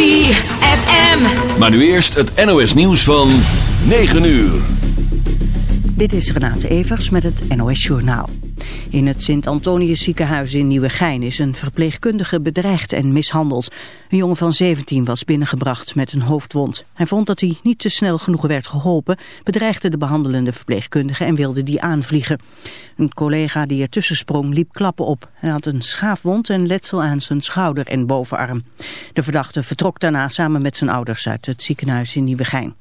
ZFM. Maar nu eerst het NOS nieuws van 9 uur. Dit is Renate Evers met het NOS Journaal. In het Sint-Antonius ziekenhuis in Nieuwegein is een verpleegkundige bedreigd en mishandeld. Een jongen van 17 was binnengebracht met een hoofdwond. Hij vond dat hij niet te snel genoeg werd geholpen, bedreigde de behandelende verpleegkundige en wilde die aanvliegen. Een collega die ertussen sprong liep klappen op. Hij had een schaafwond en letsel aan zijn schouder en bovenarm. De verdachte vertrok daarna samen met zijn ouders uit het ziekenhuis in Nieuwegein.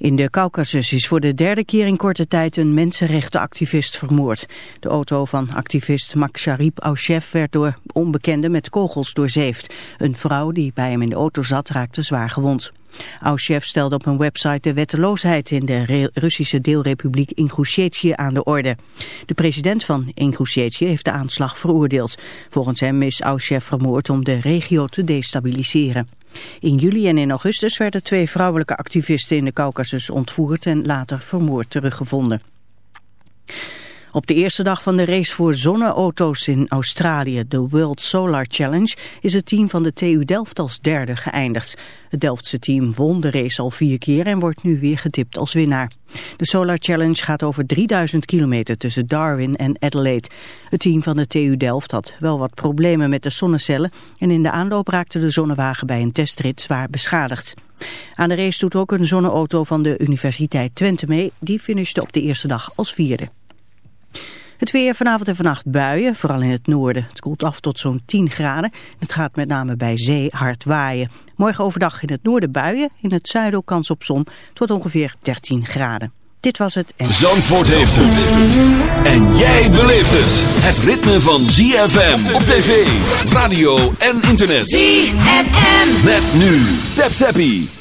In de Caucasus is voor de derde keer in korte tijd een mensenrechtenactivist vermoord. De auto van activist Maksharib Aushef werd door onbekenden met kogels doorzeefd. Een vrouw die bij hem in de auto zat raakte zwaar gewond. Aushef stelde op een website de wetteloosheid in de Russische deelrepubliek Ingushetie aan de orde. De president van Ingushetie heeft de aanslag veroordeeld. Volgens hem is Aushef vermoord om de regio te destabiliseren. In juli en in augustus werden twee vrouwelijke activisten in de Caucasus ontvoerd en later vermoord teruggevonden. Op de eerste dag van de race voor zonneauto's in Australië, de World Solar Challenge, is het team van de TU Delft als derde geëindigd. Het Delftse team won de race al vier keer en wordt nu weer getipt als winnaar. De Solar Challenge gaat over 3000 kilometer tussen Darwin en Adelaide. Het team van de TU Delft had wel wat problemen met de zonnecellen en in de aanloop raakte de zonnewagen bij een testrit zwaar beschadigd. Aan de race doet ook een zonneauto van de Universiteit Twente mee. Die finishte op de eerste dag als vierde. Het weer vanavond en vannacht buien, vooral in het noorden. Het koelt af tot zo'n 10 graden. Het gaat met name bij zee hard waaien. Morgen overdag in het noorden buien, in het zuiden ook kans op zon. Het wordt ongeveer 13 graden. Dit was het. En... Zandvoort heeft het. En jij beleeft het. Het ritme van ZFM op tv, radio en internet. ZFM. Met nu. Tap Zappie.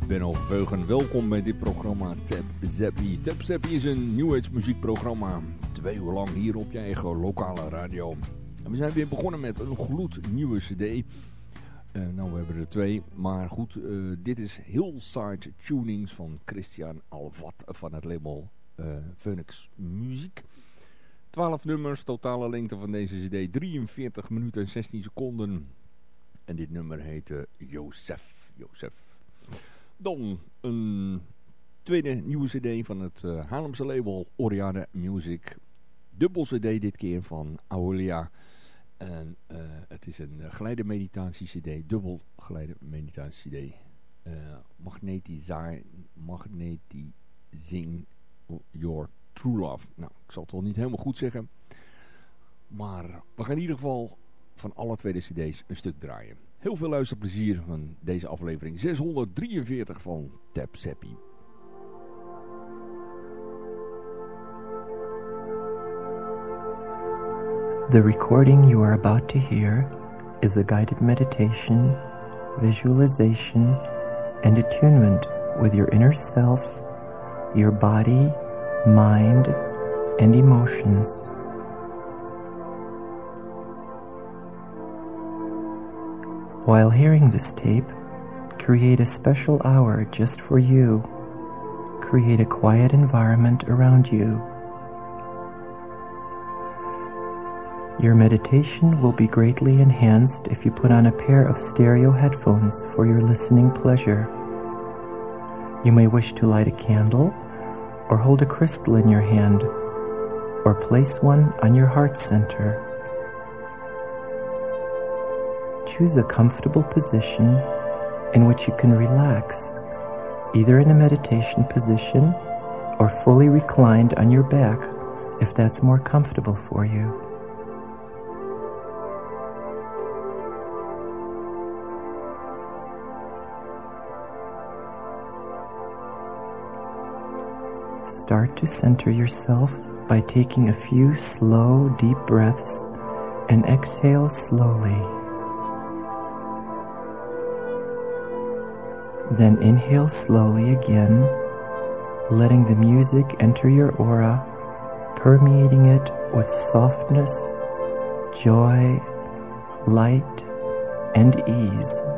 Is Benno. Welkom bij dit programma Tap Zappie. Tap Zappie is een New Age muziekprogramma. Twee uur lang hier op je eigen lokale radio. En we zijn weer begonnen met een gloednieuwe cd. Uh, nou, we hebben er twee. Maar goed, uh, dit is Hillside Tunings van Christian Alvat van het label uh, Phoenix Muziek. 12 nummers, totale lengte van deze cd 43 minuten en 16 seconden. En dit nummer heette Jozef. Jozef. Dan een tweede nieuwe cd van het uh, Haarlemse label Oriade Music. Dubbel cd dit keer van Aulia. En uh, het is een geleide meditatie cd. Dubbel geleide meditatie cd. Uh, magnetizing your true love. Nou, ik zal het wel niet helemaal goed zeggen. Maar we gaan in ieder geval van alle tweede cd's een stuk draaien. Heel veel luisterplezier van deze aflevering 643 van Tap Seppi. The recording you are about to hear is a guided meditation, visualization, and attunement with your inner self, your body, mind, and emotions. While hearing this tape, create a special hour just for you. Create a quiet environment around you. Your meditation will be greatly enhanced if you put on a pair of stereo headphones for your listening pleasure. You may wish to light a candle or hold a crystal in your hand or place one on your heart center. Choose a comfortable position in which you can relax, either in a meditation position or fully reclined on your back if that's more comfortable for you. Start to center yourself by taking a few slow, deep breaths and exhale slowly. Then inhale slowly again, letting the music enter your aura, permeating it with softness, joy, light, and ease.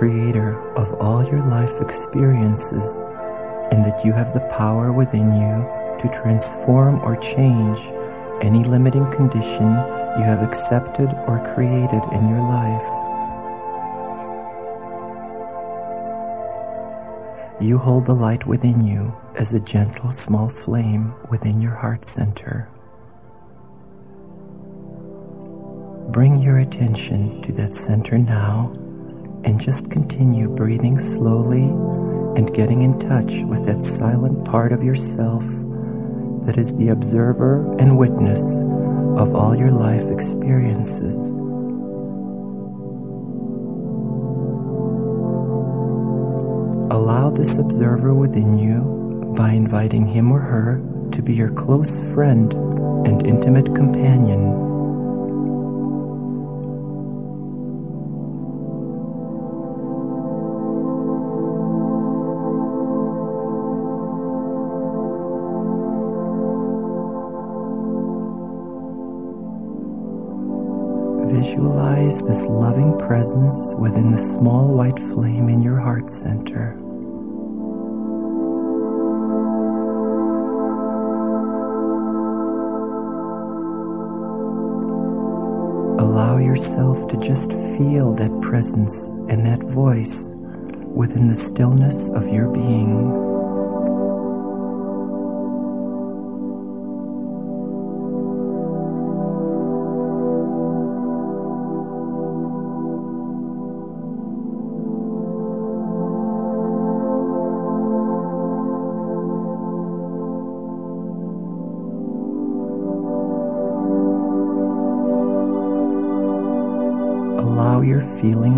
Creator of all your life experiences and that you have the power within you to transform or change any limiting condition you have accepted or created in your life. You hold the light within you as a gentle small flame within your heart center. Bring your attention to that center now and just continue breathing slowly and getting in touch with that silent part of yourself that is the observer and witness of all your life experiences. Allow this observer within you by inviting him or her to be your close friend and intimate companion Visualize this loving presence within the small white flame in your heart center. Allow yourself to just feel that presence and that voice within the stillness of your being.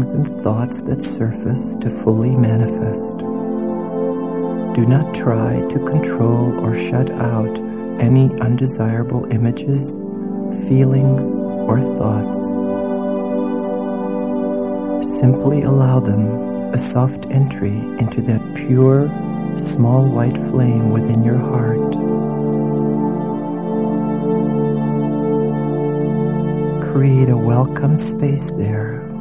Feelings and thoughts that surface to fully manifest. Do not try to control or shut out any undesirable images, feelings, or thoughts. Simply allow them a soft entry into that pure, small white flame within your heart. Create a welcome space there,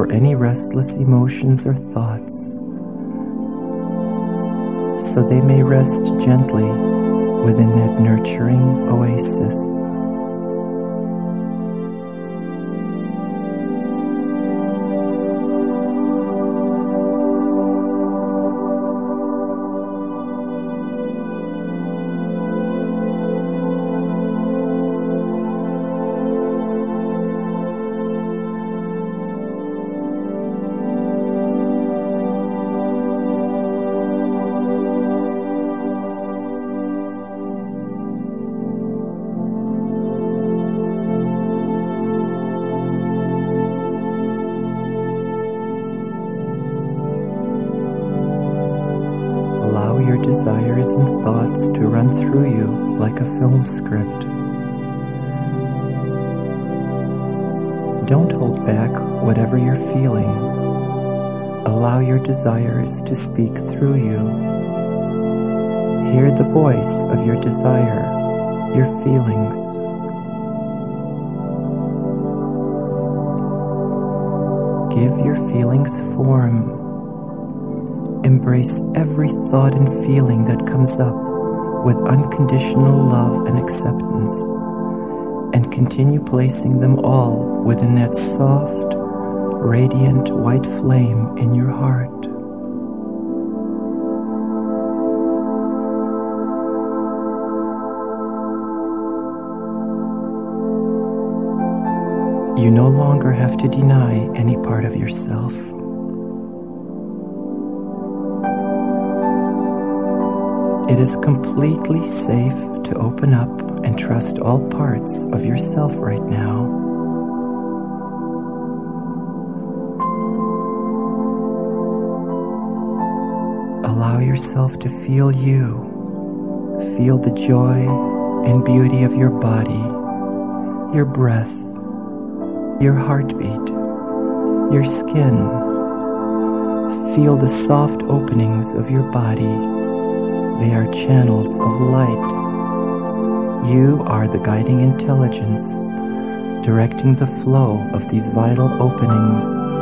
for any restless emotions or thoughts, so they may rest gently within that nurturing oasis. To speak through you. Hear the voice of your desire, your feelings. Give your feelings form Embrace every thought and feeling that comes up with unconditional love and acceptance, and continue placing them all within that soft, radiant white flame in your heart. You no longer have to deny any part of yourself. It is completely safe to open up and trust all parts of yourself right now. Allow yourself to feel you. Feel the joy and beauty of your body, your breath, your heartbeat, your skin. Feel the soft openings of your body they are channels of light. You are the guiding intelligence, directing the flow of these vital openings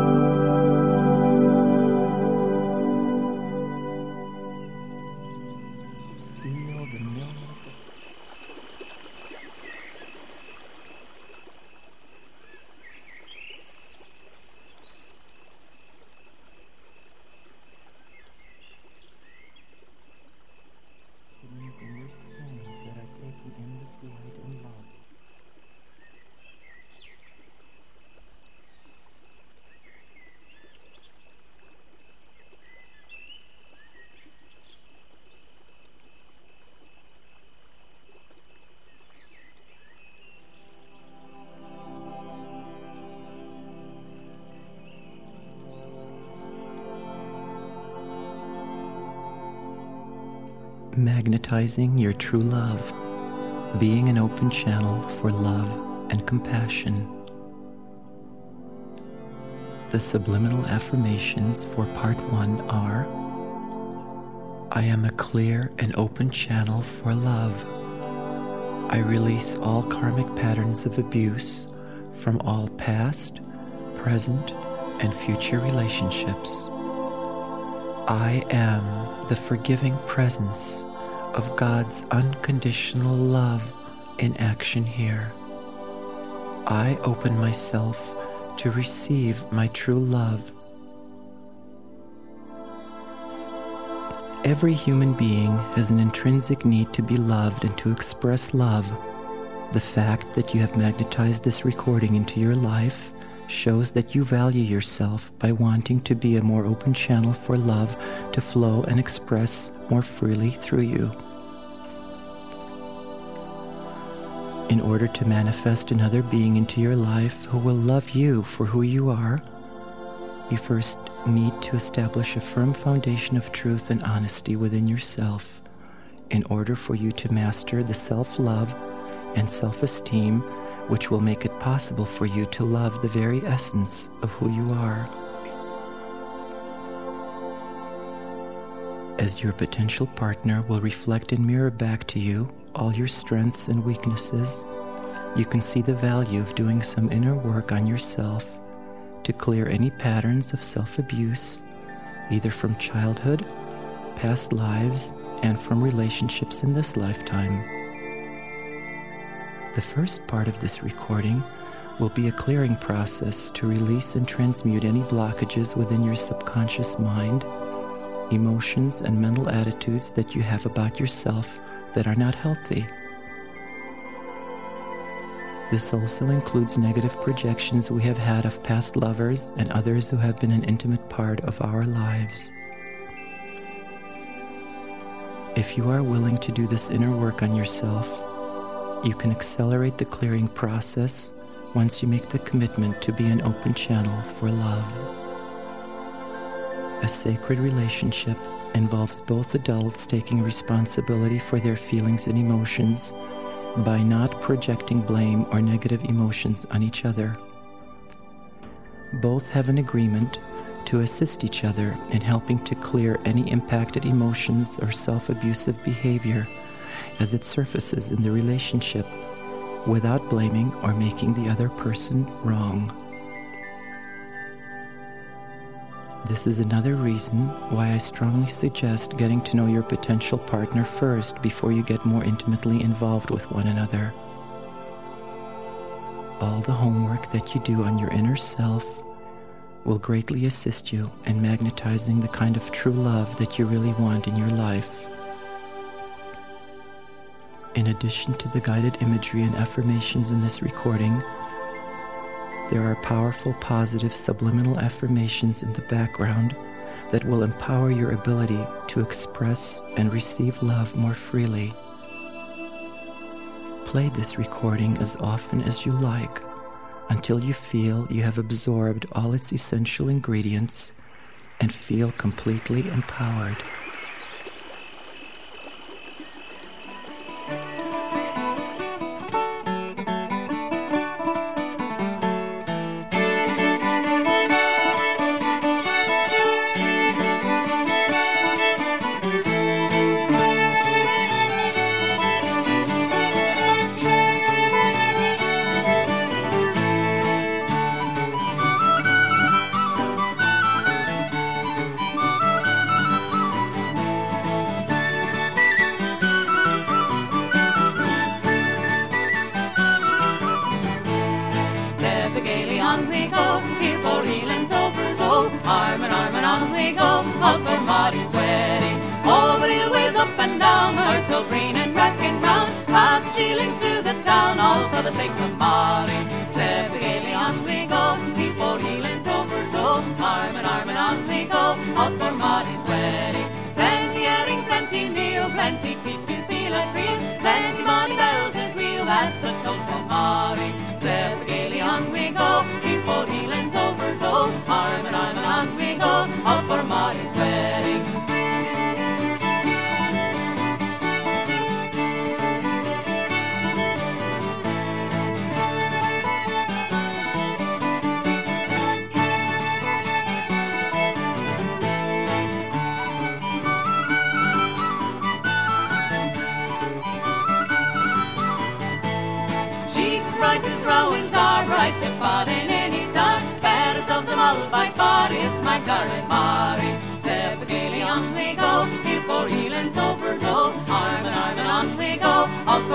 magnetizing your true love, being an open channel for love and compassion. The subliminal affirmations for part one are I am a clear and open channel for love. I release all karmic patterns of abuse from all past, present, and future relationships. I am the forgiving presence of God's unconditional love in action here. I open myself to receive my true love. Every human being has an intrinsic need to be loved and to express love. The fact that you have magnetized this recording into your life shows that you value yourself by wanting to be a more open channel for love to flow and express more freely through you. In order to manifest another being into your life who will love you for who you are, you first need to establish a firm foundation of truth and honesty within yourself in order for you to master the self love and self esteem which will make it possible for you to love the very essence of who you are. As your potential partner will reflect and mirror back to you all your strengths and weaknesses, you can see the value of doing some inner work on yourself to clear any patterns of self abuse, either from childhood, past lives, and from relationships in this lifetime. The first part of this recording will be a clearing process to release and transmute any blockages within your subconscious mind, emotions, and mental attitudes that you have about yourself that are not healthy. This also includes negative projections we have had of past lovers and others who have been an intimate part of our lives. If you are willing to do this inner work on yourself, you can accelerate the clearing process once you make the commitment to be an open channel for love. A sacred relationship involves both adults taking responsibility for their feelings and emotions by not projecting blame or negative emotions on each other. Both have an agreement to assist each other in helping to clear any impacted emotions or self abusive behavior as it surfaces in the relationship without blaming or making the other person wrong. This is another reason why I strongly suggest getting to know your potential partner first before you get more intimately involved with one another. All the homework that you do on your inner self will greatly assist you in magnetizing the kind of true love that you really want in your life. In addition to the guided imagery and affirmations in this recording, there are powerful, positive, subliminal affirmations in the background that will empower your ability to express and receive love more freely. Play this recording as often as you like until you feel you have absorbed all its essential ingredients and feel completely empowered. Bettle Green and Racking Brown, past shillings through the town, all for the sake of Mary. Step gaily on we go, keep old heeling toe for toe, arm in arm and on we go, up for Mary's wedding. Plenty herring, plenty meal, plenty feet to feel and cream, plenty bonny bells as we'll, that's the toast for Mary. Step gaily on we go, keep old heeling toe for toe, arm in arm and on we go, up for Mary's now.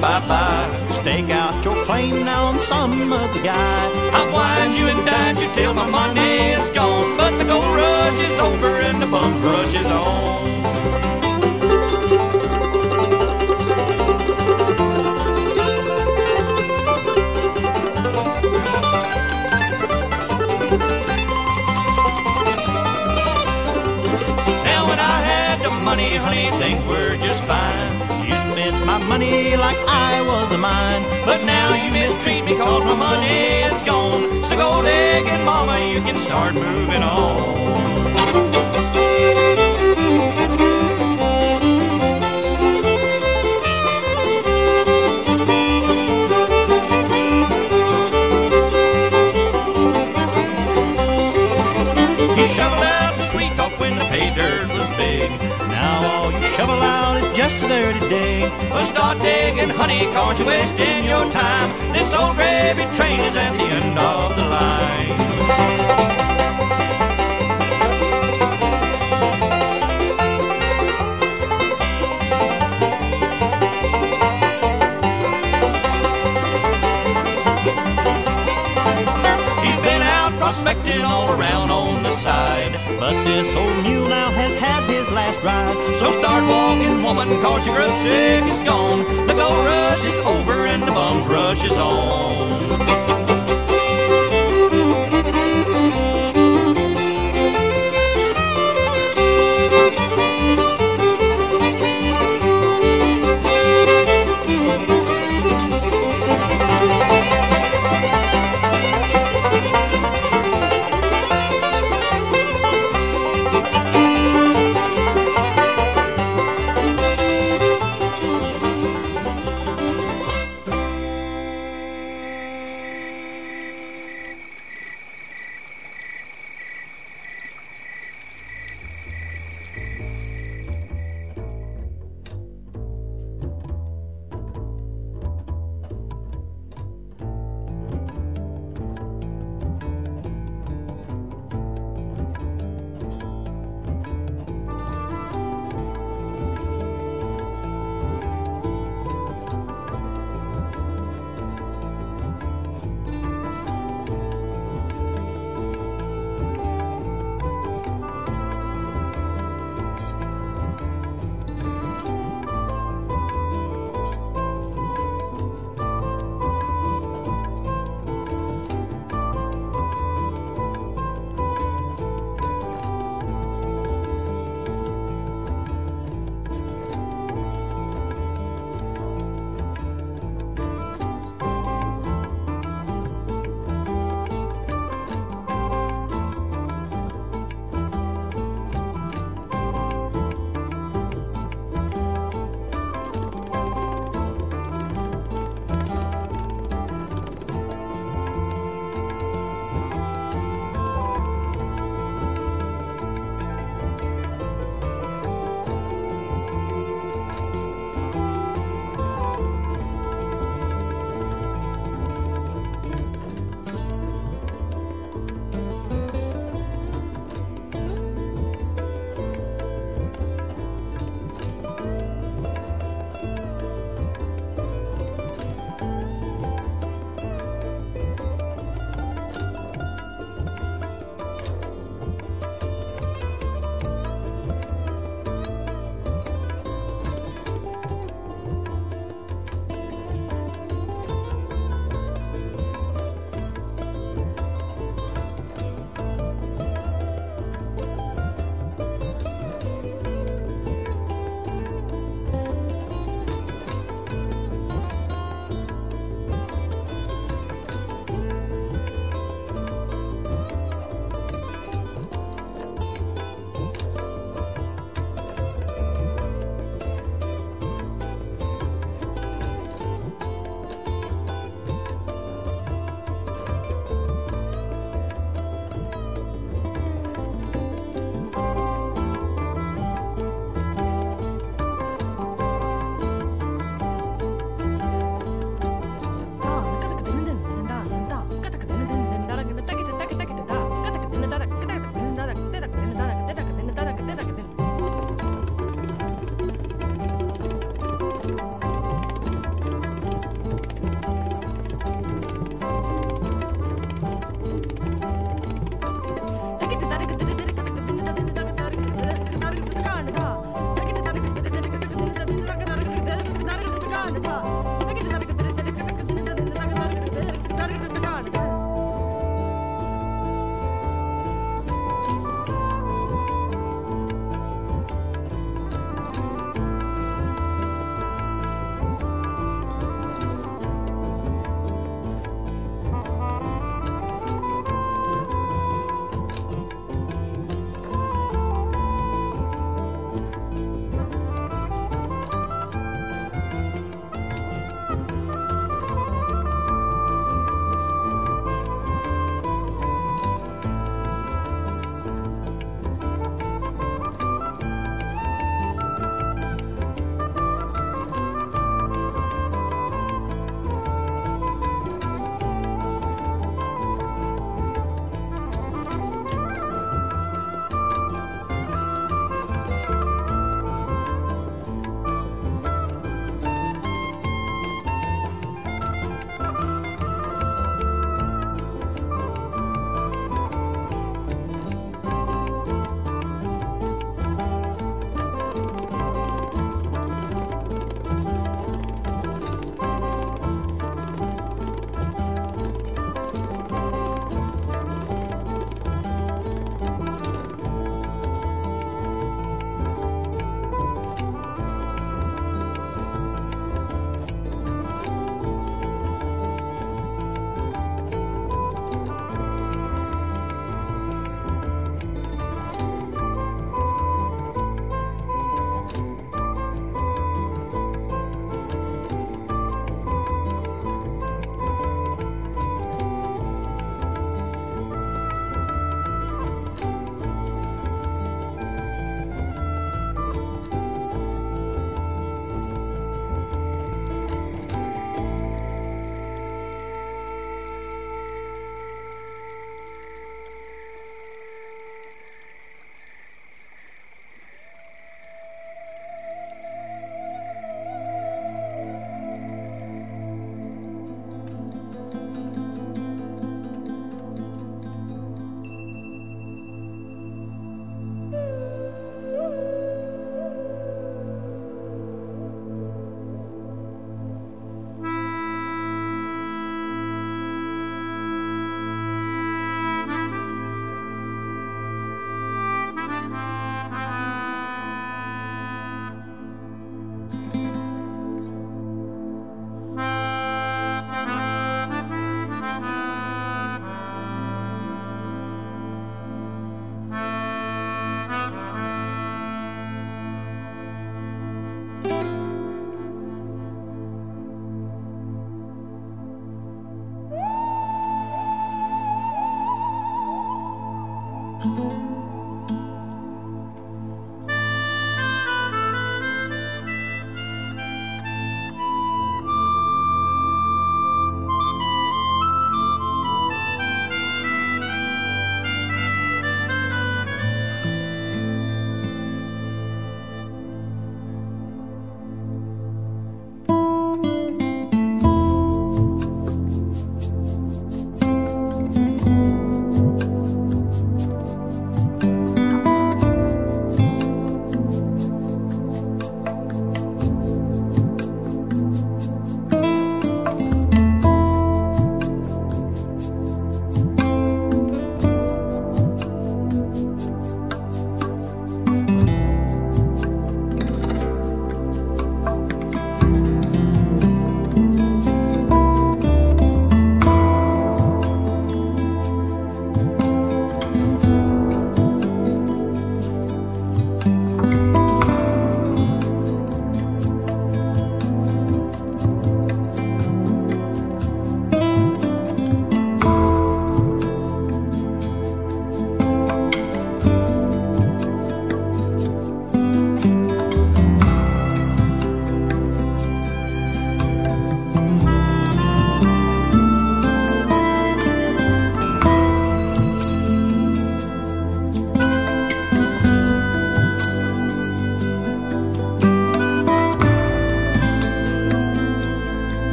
Bye-bye. Stake out your claim now on some other guy. I've wined you and dined you till my money is gone. But the gold rush is over and the bums rush is on. Now when I had the money, honey, things were just fine. Money like I was a mine. But now you mistreat me cause my money is gone. So go leg and mama, you can start moving on. You shovel out sweet coke when the pay dirt was big. Now all you shovel out is just a dirty day. Well, start digging, honey, cause you're wasting your time. This old gravy train is at the end of the line. You've been out prospecting all around. But this old mule now has had his last ride. So start walking, woman, cause your grub sick is gone. The gold rush is over and the bums rush is on.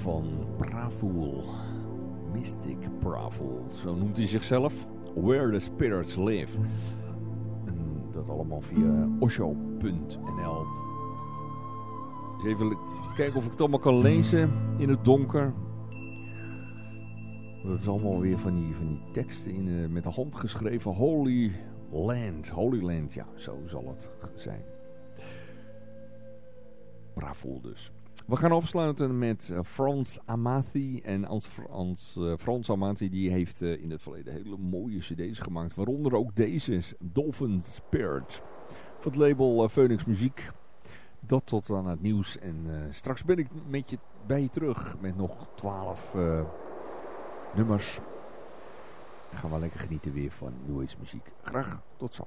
Van Pravoel. Mystic Pravoel, zo noemt hij zichzelf. Where the Spirits Live. En dat allemaal via osho.nl. Even kijken of ik het allemaal kan lezen in het donker. Dat is allemaal weer van die, van die teksten in, uh, met de hand geschreven. Holy Land. Holy Land, ja, zo zal het zijn. Bravo dus. We gaan afsluiten met uh, Frans Amati. En als Frans, uh, Frans Amati die heeft uh, in het verleden hele mooie cd's gemaakt. Waaronder ook deze, Dolphin Spirit. Van het label Phoenix Muziek. Dat tot aan het nieuws. En straks ben ik met je, bij je terug met nog 12 nummers. En gaan we lekker genieten weer van Age muziek. Graag tot zo.